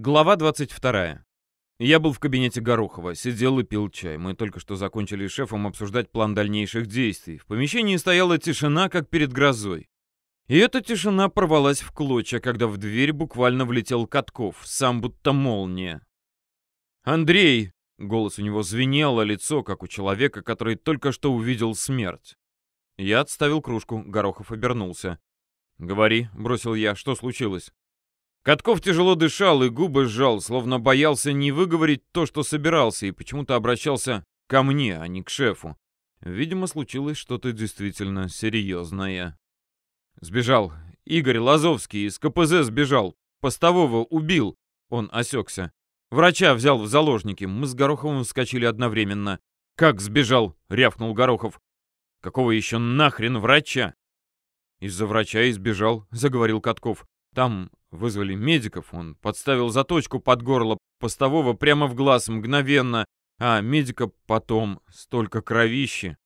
Глава 22. Я был в кабинете Горохова, сидел и пил чай. Мы только что закончили с шефом обсуждать план дальнейших действий. В помещении стояла тишина, как перед грозой. И эта тишина порвалась в клочья, когда в дверь буквально влетел Катков, сам будто молния. «Андрей!» — голос у него звенел, а лицо, как у человека, который только что увидел смерть. Я отставил кружку, Горохов обернулся. «Говори», — бросил я, — «что случилось?» Катков тяжело дышал и губы сжал, словно боялся не выговорить то, что собирался, и почему-то обращался ко мне, а не к шефу. Видимо, случилось что-то действительно серьезное. Сбежал. Игорь Лазовский из КПЗ сбежал. Постового убил. Он осекся. Врача взял в заложники. Мы с Гороховым вскочили одновременно. «Как сбежал?» — рявкнул Горохов. «Какого еще нахрен врача?» «Из-за врача избежал», — заговорил Катков. «Там Вызвали медиков, он подставил заточку под горло постового прямо в глаз мгновенно, а медика потом столько кровищи.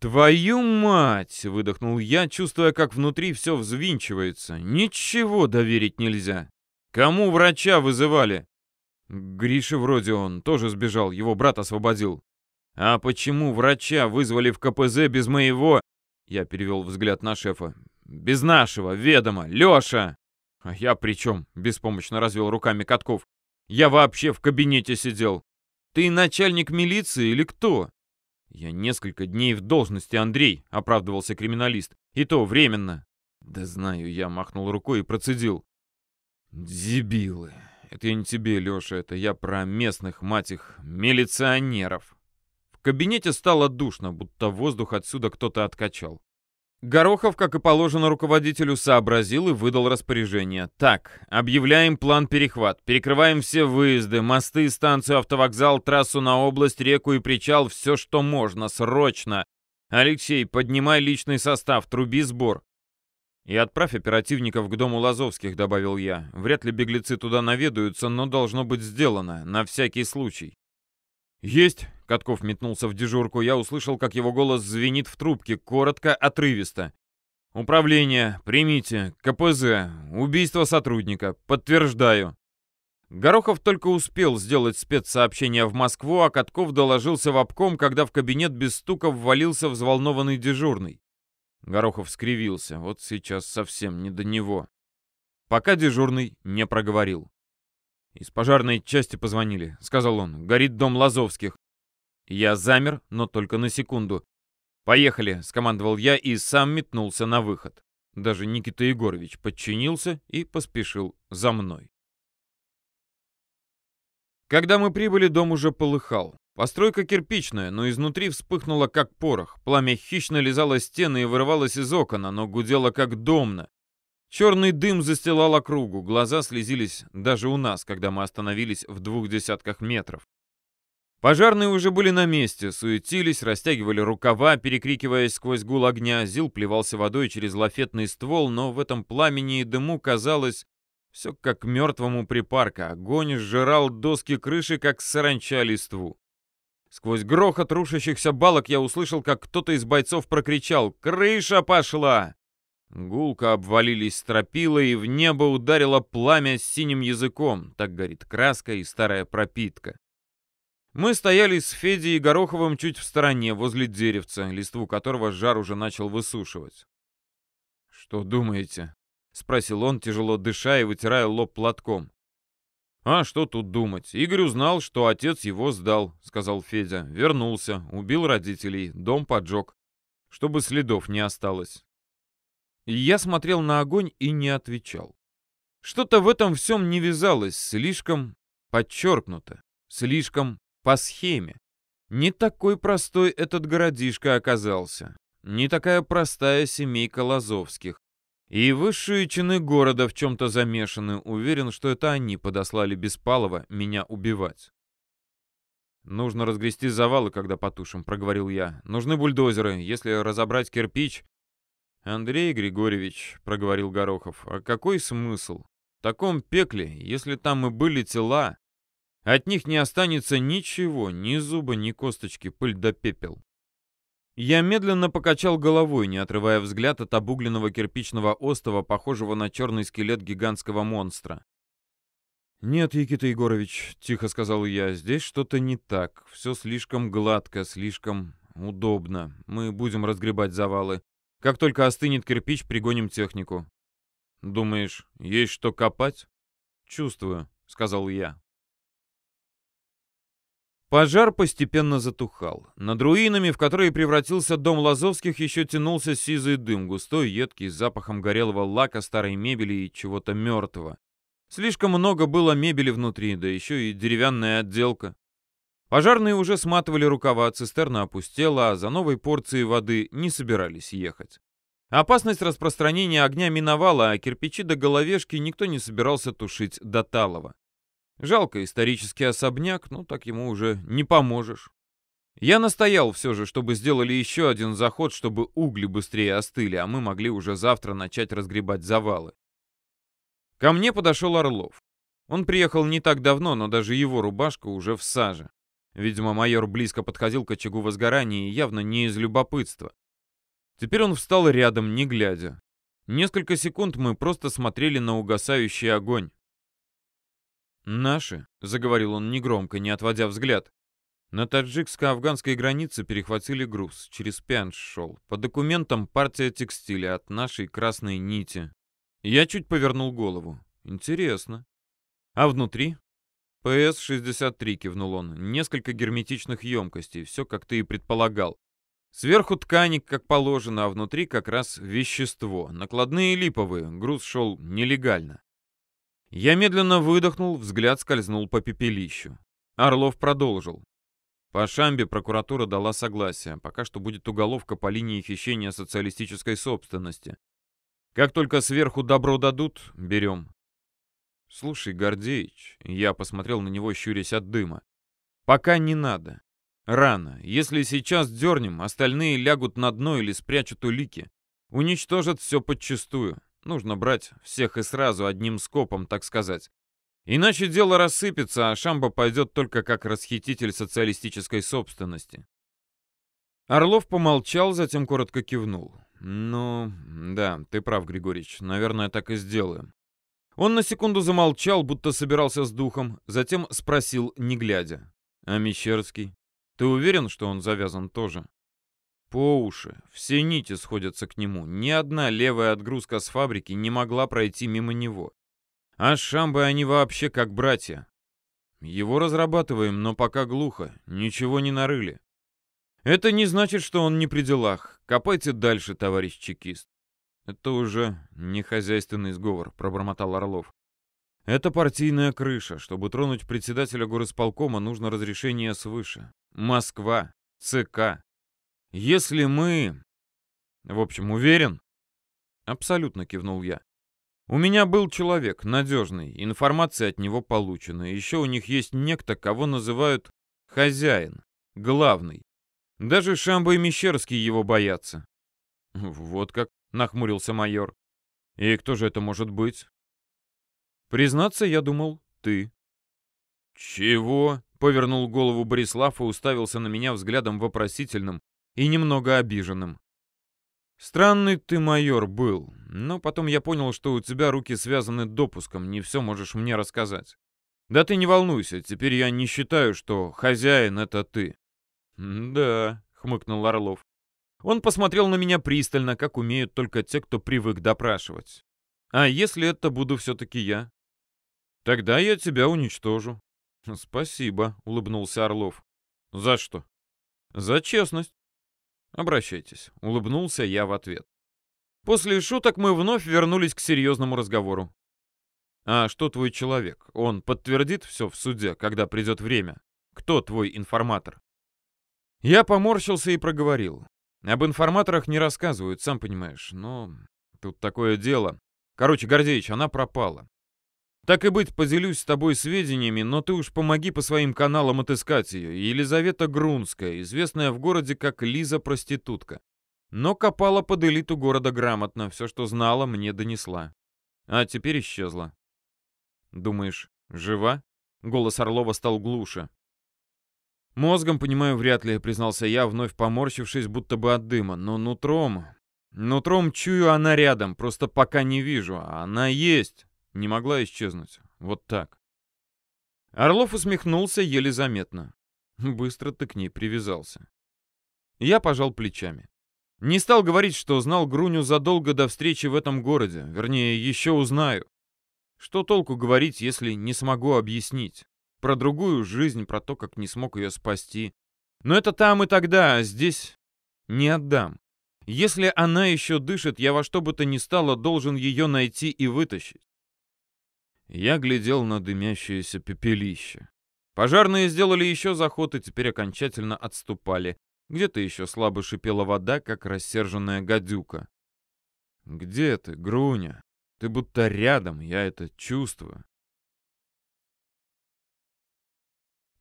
«Твою мать!» — выдохнул я, чувствуя, как внутри все взвинчивается. «Ничего доверить нельзя. Кому врача вызывали?» Гриша вроде он тоже сбежал, его брат освободил. «А почему врача вызвали в КПЗ без моего...» Я перевел взгляд на шефа. «Без нашего ведома! Леша!» «А я при чем?» — беспомощно развел руками Катков. «Я вообще в кабинете сидел. Ты начальник милиции или кто?» «Я несколько дней в должности, Андрей», — оправдывался криминалист. «И то временно». «Да знаю, я махнул рукой и процедил». «Дебилы. Это я не тебе, Леша, это я про местных, мать их, милиционеров». В кабинете стало душно, будто воздух отсюда кто-то откачал. Горохов, как и положено руководителю, сообразил и выдал распоряжение. Так, объявляем план перехват. Перекрываем все выезды, мосты, станцию, автовокзал, трассу на область, реку и причал, все, что можно, срочно. Алексей, поднимай личный состав, труби сбор. И отправь оперативников к дому Лазовских, добавил я. Вряд ли беглецы туда наведаются, но должно быть сделано, на всякий случай. «Есть!» — Катков метнулся в дежурку. Я услышал, как его голос звенит в трубке, коротко, отрывисто. «Управление, примите, КПЗ, убийство сотрудника, подтверждаю». Горохов только успел сделать спецсообщение в Москву, а Катков доложился в обком, когда в кабинет без стука ввалился взволнованный дежурный. Горохов скривился. Вот сейчас совсем не до него. Пока дежурный не проговорил. «Из пожарной части позвонили», — сказал он. «Горит дом Лазовских». Я замер, но только на секунду. «Поехали», — скомандовал я и сам метнулся на выход. Даже Никита Егорович подчинился и поспешил за мной. Когда мы прибыли, дом уже полыхал. Постройка кирпичная, но изнутри вспыхнула как порох. Пламя хищно лизало стены и вырывалось из окон, оно гудело как домно. Черный дым застилал округу, глаза слезились даже у нас, когда мы остановились в двух десятках метров. Пожарные уже были на месте, суетились, растягивали рукава, перекрикиваясь сквозь гул огня. Зил плевался водой через лафетный ствол, но в этом пламени и дыму казалось все как мертвому припарка. Огонь сжирал доски крыши, как саранча листву. Сквозь грохот рушащихся балок я услышал, как кто-то из бойцов прокричал «Крыша пошла!» Гулко обвалились стропила, и в небо ударило пламя с синим языком. Так горит краска и старая пропитка. Мы стояли с Федей и Гороховым чуть в стороне, возле деревца, листву которого жар уже начал высушивать. «Что думаете?» — спросил он, тяжело дыша и вытирая лоб платком. «А что тут думать? Игорь узнал, что отец его сдал», — сказал Федя. «Вернулся, убил родителей, дом поджег, чтобы следов не осталось». Я смотрел на огонь и не отвечал. Что-то в этом всем не вязалось, слишком подчеркнуто, слишком по схеме. Не такой простой этот городишко оказался, не такая простая семейка Лазовских. И высшие чины города в чем-то замешаны, уверен, что это они подослали Беспалова меня убивать. «Нужно разгрести завалы, когда потушим», — проговорил я. «Нужны бульдозеры. Если разобрать кирпич, «Андрей Григорьевич», — проговорил Горохов, — «а какой смысл? В таком пекле, если там и были тела, от них не останется ничего, ни зуба, ни косточки, пыль да пепел». Я медленно покачал головой, не отрывая взгляд от обугленного кирпичного остова, похожего на черный скелет гигантского монстра. «Нет, Никита Егорович», — тихо сказал я, — «здесь что-то не так. Все слишком гладко, слишком удобно. Мы будем разгребать завалы. Как только остынет кирпич, пригоним технику». «Думаешь, есть что копать?» «Чувствую», — сказал я. Пожар постепенно затухал. Над руинами, в которые превратился дом Лазовских, еще тянулся сизый дым, густой, едкий, с запахом горелого лака, старой мебели и чего-то мертвого. Слишком много было мебели внутри, да еще и деревянная отделка. Пожарные уже сматывали рукава, цистерна опустела, а за новой порцией воды не собирались ехать. Опасность распространения огня миновала, а кирпичи до головешки никто не собирался тушить до талого. Жалко исторический особняк, но так ему уже не поможешь. Я настоял все же, чтобы сделали еще один заход, чтобы угли быстрее остыли, а мы могли уже завтра начать разгребать завалы. Ко мне подошел Орлов. Он приехал не так давно, но даже его рубашка уже в саже. Видимо, майор близко подходил к очагу возгорания и явно не из любопытства. Теперь он встал рядом, не глядя. Несколько секунд мы просто смотрели на угасающий огонь. «Наши», — заговорил он негромко, не отводя взгляд. На таджикско-афганской границе перехватили груз. Через Пянш шел. По документам партия текстиля от нашей красной нити. Я чуть повернул голову. Интересно. А внутри? ПС-63, кивнул он. Несколько герметичных емкостей. Все, как ты и предполагал. Сверху тканик, как положено, а внутри как раз вещество. Накладные липовые. Груз шел нелегально. Я медленно выдохнул, взгляд скользнул по пепелищу. Орлов продолжил. По Шамбе прокуратура дала согласие. Пока что будет уголовка по линии хищения социалистической собственности. Как только сверху добро дадут, берем. Слушай, Гордеич, я посмотрел на него, щурясь от дыма. Пока не надо. Рано. Если сейчас дернем, остальные лягут на дно или спрячут улики. Уничтожат все подчистую. Нужно брать всех и сразу, одним скопом, так сказать. Иначе дело рассыпется, а Шамба пойдет только как расхититель социалистической собственности. Орлов помолчал, затем коротко кивнул. «Ну, да, ты прав, Григорьевич, наверное, так и сделаем». Он на секунду замолчал, будто собирался с духом, затем спросил, не глядя. «А Мещерский? Ты уверен, что он завязан тоже?» По уши. Все нити сходятся к нему. Ни одна левая отгрузка с фабрики не могла пройти мимо него. А с Шамбой они вообще как братья. Его разрабатываем, но пока глухо. Ничего не нарыли. Это не значит, что он не при делах. Копайте дальше, товарищ чекист. Это уже не хозяйственный сговор, пробормотал Орлов. Это партийная крыша. Чтобы тронуть председателя горосполкома, нужно разрешение свыше. Москва, ЦК, если мы... В общем, уверен? Абсолютно кивнул я. У меня был человек, надежный, информация от него получена. Еще у них есть некто, кого называют хозяин, главный. Даже Шамба и Мещерский его боятся. Вот как, нахмурился майор. И кто же это может быть? Признаться, я думал, ты. Чего? Повернул голову Борислав и уставился на меня взглядом вопросительным, и немного обиженным. «Странный ты майор был, но потом я понял, что у тебя руки связаны допуском, не все можешь мне рассказать. Да ты не волнуйся, теперь я не считаю, что хозяин — это ты». «Да», — хмыкнул Орлов. Он посмотрел на меня пристально, как умеют только те, кто привык допрашивать. «А если это буду все-таки я?» «Тогда я тебя уничтожу». «Спасибо», — улыбнулся Орлов. «За что?» «За честность. «Обращайтесь», — улыбнулся я в ответ. После шуток мы вновь вернулись к серьезному разговору. «А что твой человек? Он подтвердит все в суде, когда придет время? Кто твой информатор?» Я поморщился и проговорил. Об информаторах не рассказывают, сам понимаешь, но тут такое дело. Короче, Гордеич, она пропала. Так и быть, поделюсь с тобой сведениями, но ты уж помоги по своим каналам отыскать ее. Елизавета Грунская, известная в городе как Лиза-проститутка. Но копала под элиту города грамотно, все, что знала, мне донесла. А теперь исчезла. Думаешь, жива? Голос Орлова стал глуше. Мозгом, понимаю, вряд ли, признался я, вновь поморщившись, будто бы от дыма. Но нутром... Нутром чую, она рядом, просто пока не вижу. Она есть. Не могла исчезнуть. Вот так. Орлов усмехнулся еле заметно. Быстро ты к ней привязался. Я пожал плечами. Не стал говорить, что знал Груню задолго до встречи в этом городе. Вернее, еще узнаю. Что толку говорить, если не смогу объяснить? Про другую жизнь, про то, как не смог ее спасти. Но это там и тогда, а здесь не отдам. Если она еще дышит, я во что бы то ни стало должен ее найти и вытащить. Я глядел на дымящееся пепелище. Пожарные сделали еще заход и теперь окончательно отступали. Где-то еще слабо шипела вода, как рассерженная гадюка. «Где ты, Груня? Ты будто рядом, я это чувствую».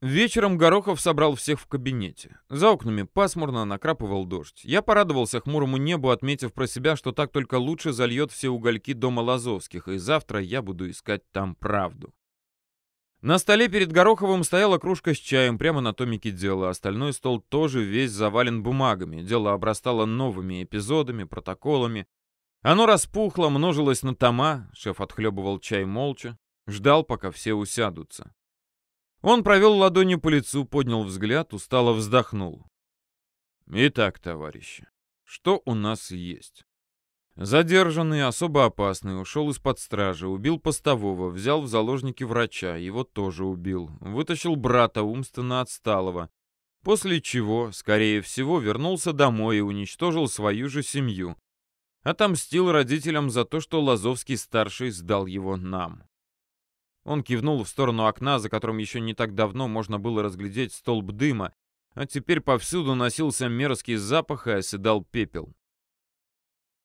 Вечером Горохов собрал всех в кабинете. За окнами пасмурно накрапывал дождь. Я порадовался хмурому небу, отметив про себя, что так только лучше зальет все угольки дома Лазовских, и завтра я буду искать там правду. На столе перед Гороховым стояла кружка с чаем прямо на томике дела. Остальной стол тоже весь завален бумагами. Дело обрастало новыми эпизодами, протоколами. Оно распухло, множилось на тома. Шеф отхлебывал чай молча. Ждал, пока все усядутся. Он провел ладонью по лицу, поднял взгляд, устало вздохнул. «Итак, товарищи, что у нас есть?» Задержанный, особо опасный, ушел из-под стражи, убил постового, взял в заложники врача, его тоже убил, вытащил брата умственно отсталого, после чего, скорее всего, вернулся домой и уничтожил свою же семью. Отомстил родителям за то, что Лазовский-старший сдал его нам. Он кивнул в сторону окна, за которым еще не так давно можно было разглядеть столб дыма, а теперь повсюду носился мерзкий запах и оседал пепел.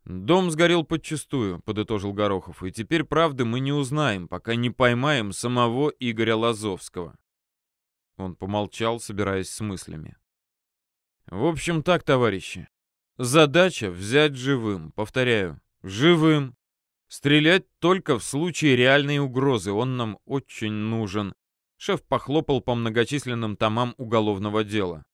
«Дом сгорел подчистую», — подытожил Горохов, «и теперь правды мы не узнаем, пока не поймаем самого Игоря Лазовского». Он помолчал, собираясь с мыслями. «В общем так, товарищи. Задача — взять живым. Повторяю, живым. Стрелять только в случае реальной угрозы. Он нам очень нужен». Шеф похлопал по многочисленным томам уголовного дела.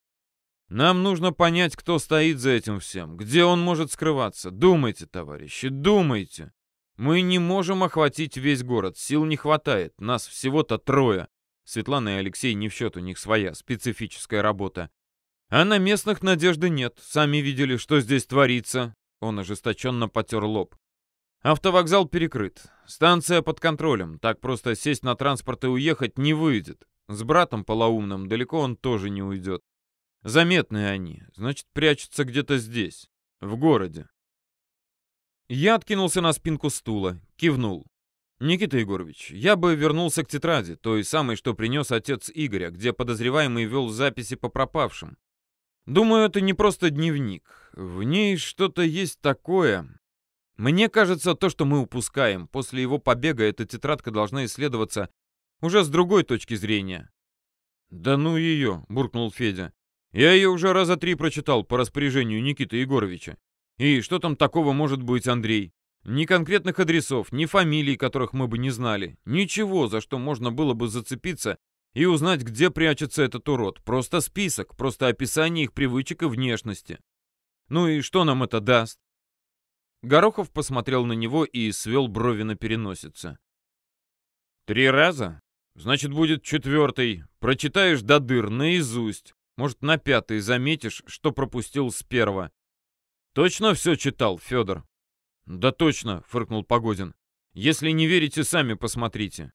Нам нужно понять, кто стоит за этим всем, где он может скрываться. Думайте, товарищи, думайте. Мы не можем охватить весь город, сил не хватает, нас всего-то трое. Светлана и Алексей не в счет, у них своя специфическая работа. А на местных надежды нет, сами видели, что здесь творится. Он ожесточенно потер лоб. Автовокзал перекрыт, станция под контролем, так просто сесть на транспорт и уехать не выйдет. С братом полоумным далеко он тоже не уйдет. Заметные они, значит, прячутся где-то здесь, в городе. Я откинулся на спинку стула, кивнул. «Никита Егорович, я бы вернулся к тетради, той самой, что принес отец Игоря, где подозреваемый вел записи по пропавшим. Думаю, это не просто дневник. В ней что-то есть такое. Мне кажется, то, что мы упускаем, после его побега эта тетрадка должна исследоваться уже с другой точки зрения». «Да ну ее!» — буркнул Федя. Я ее уже раза три прочитал по распоряжению Никиты Егоровича. И что там такого может быть, Андрей? Ни конкретных адресов, ни фамилий, которых мы бы не знали. Ничего, за что можно было бы зацепиться и узнать, где прячется этот урод. Просто список, просто описание их привычек и внешности. Ну и что нам это даст? Горохов посмотрел на него и свел брови на переносице. «Три раза? Значит, будет четвертый. Прочитаешь до дыр, наизусть. Может, на пятый заметишь, что пропустил с первого. Точно все читал, Федор? Да точно, фыркнул Погодин. Если не верите, сами посмотрите.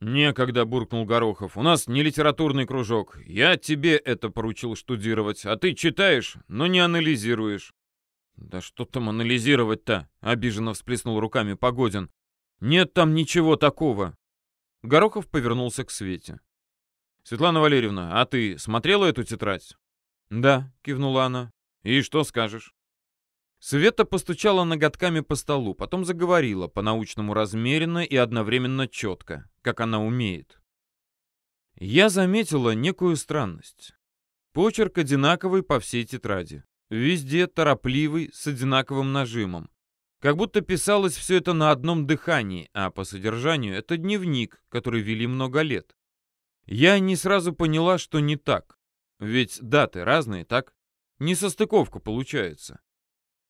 «Некогда», — буркнул Горохов. «У нас не литературный кружок. Я тебе это поручил штудировать, а ты читаешь, но не анализируешь». «Да что там анализировать-то?» — обиженно всплеснул руками Погодин. «Нет там ничего такого». Горохов повернулся к Свете. «Светлана Валерьевна, а ты смотрела эту тетрадь?» «Да», — кивнула она. «И что скажешь?» Света постучала ноготками по столу, потом заговорила по-научному размеренно и одновременно четко, как она умеет. Я заметила некую странность. Почерк одинаковый по всей тетради. Везде торопливый, с одинаковым нажимом. Как будто писалось все это на одном дыхании, а по содержанию это дневник, который вели много лет. Я не сразу поняла, что не так. Ведь даты разные, так? Несостыковка получается.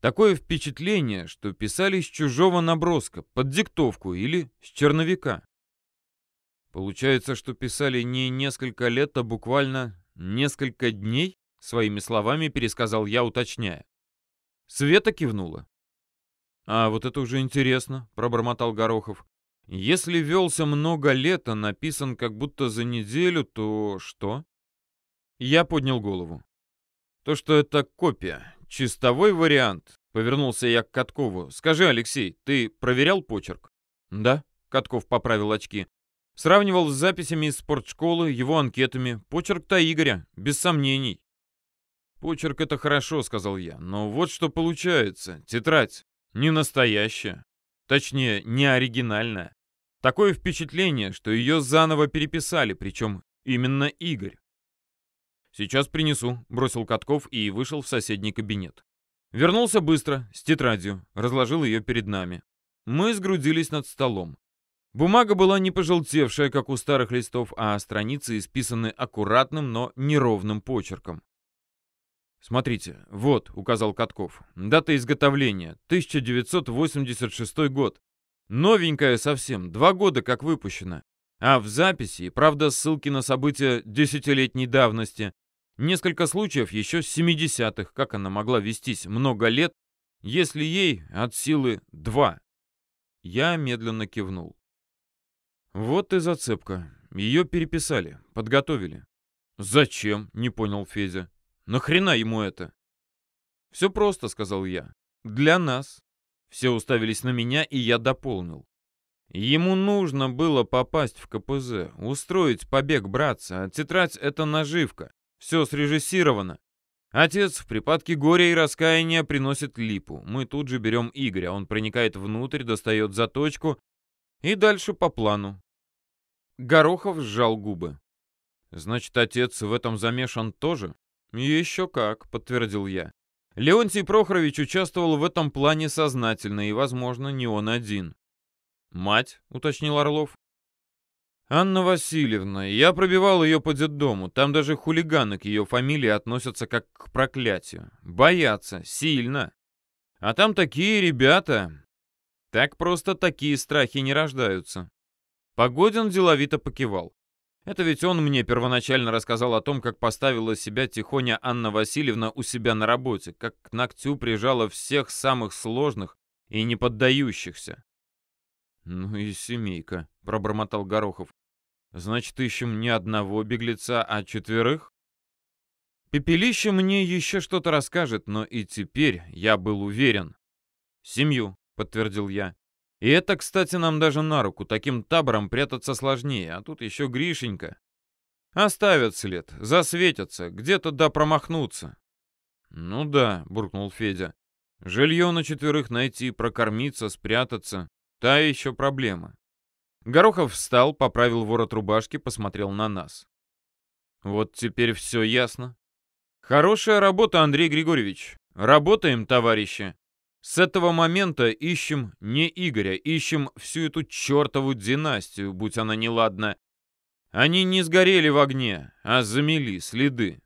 Такое впечатление, что писали с чужого наброска, под диктовку или с черновика. Получается, что писали не несколько лет, а буквально несколько дней? Своими словами пересказал я, уточняя. Света кивнула. «А вот это уже интересно», — пробормотал Горохов. «Если велся много лет, а написан как будто за неделю, то что?» Я поднял голову. «То, что это копия, чистовой вариант», — повернулся я к Каткову. «Скажи, Алексей, ты проверял почерк?» «Да», — Катков поправил очки. Сравнивал с записями из спортшколы, его анкетами. Почерк-то Игоря, без сомнений. «Почерк — это хорошо», — сказал я. «Но вот что получается. Тетрадь не настоящая. Точнее, не оригинальная. Такое впечатление, что ее заново переписали, причем именно Игорь. «Сейчас принесу», — бросил Катков и вышел в соседний кабинет. Вернулся быстро, с тетрадью, разложил ее перед нами. Мы сгрудились над столом. Бумага была не пожелтевшая, как у старых листов, а страницы исписаны аккуратным, но неровным почерком. «Смотрите, вот», — указал Катков, — «дата изготовления, 1986 год. Новенькая совсем, два года как выпущена. А в записи, правда, ссылки на события десятилетней давности. Несколько случаев еще с 70-х, как она могла вестись много лет, если ей от силы два. Я медленно кивнул. Вот и зацепка. Ее переписали, подготовили. «Зачем?» — не понял Федя. «Нахрена ему это?» «Все просто», — сказал я. «Для нас». Все уставились на меня, и я дополнил. Ему нужно было попасть в КПЗ, устроить побег братца, а тетрадь — это наживка. Все срежиссировано. Отец в припадке горя и раскаяния приносит липу. Мы тут же берем Игоря. Он проникает внутрь, достает заточку и дальше по плану. Горохов сжал губы. «Значит, отец в этом замешан тоже?» «Еще как», — подтвердил я. Леонтий Прохорович участвовал в этом плане сознательно, и, возможно, не он один. «Мать?» — уточнил Орлов. «Анна Васильевна. Я пробивал ее по детдому. Там даже хулиганы к ее фамилии относятся как к проклятию. Боятся. Сильно. А там такие ребята. Так просто такие страхи не рождаются». Погодин деловито покивал. Это ведь он мне первоначально рассказал о том, как поставила себя тихоня Анна Васильевна у себя на работе, как к ногтю прижала всех самых сложных и не поддающихся. «Ну и семейка», — пробормотал Горохов. «Значит, ищем не одного беглеца, а четверых?» Пепелище мне еще что-то расскажет, но и теперь я был уверен. «Семью», — подтвердил я. «И это, кстати, нам даже на руку. Таким табором прятаться сложнее, а тут еще Гришенька. Оставят след, засветятся, где-то да промахнутся». «Ну да», — буркнул Федя. «Жилье на четверых найти, прокормиться, спрятаться. Та еще проблема. Горохов встал, поправил ворот рубашки, посмотрел на нас. Вот теперь все ясно. Хорошая работа, Андрей Григорьевич. Работаем, товарищи. С этого момента ищем не Игоря, ищем всю эту чертову династию, будь она неладна. Они не сгорели в огне, а замели следы.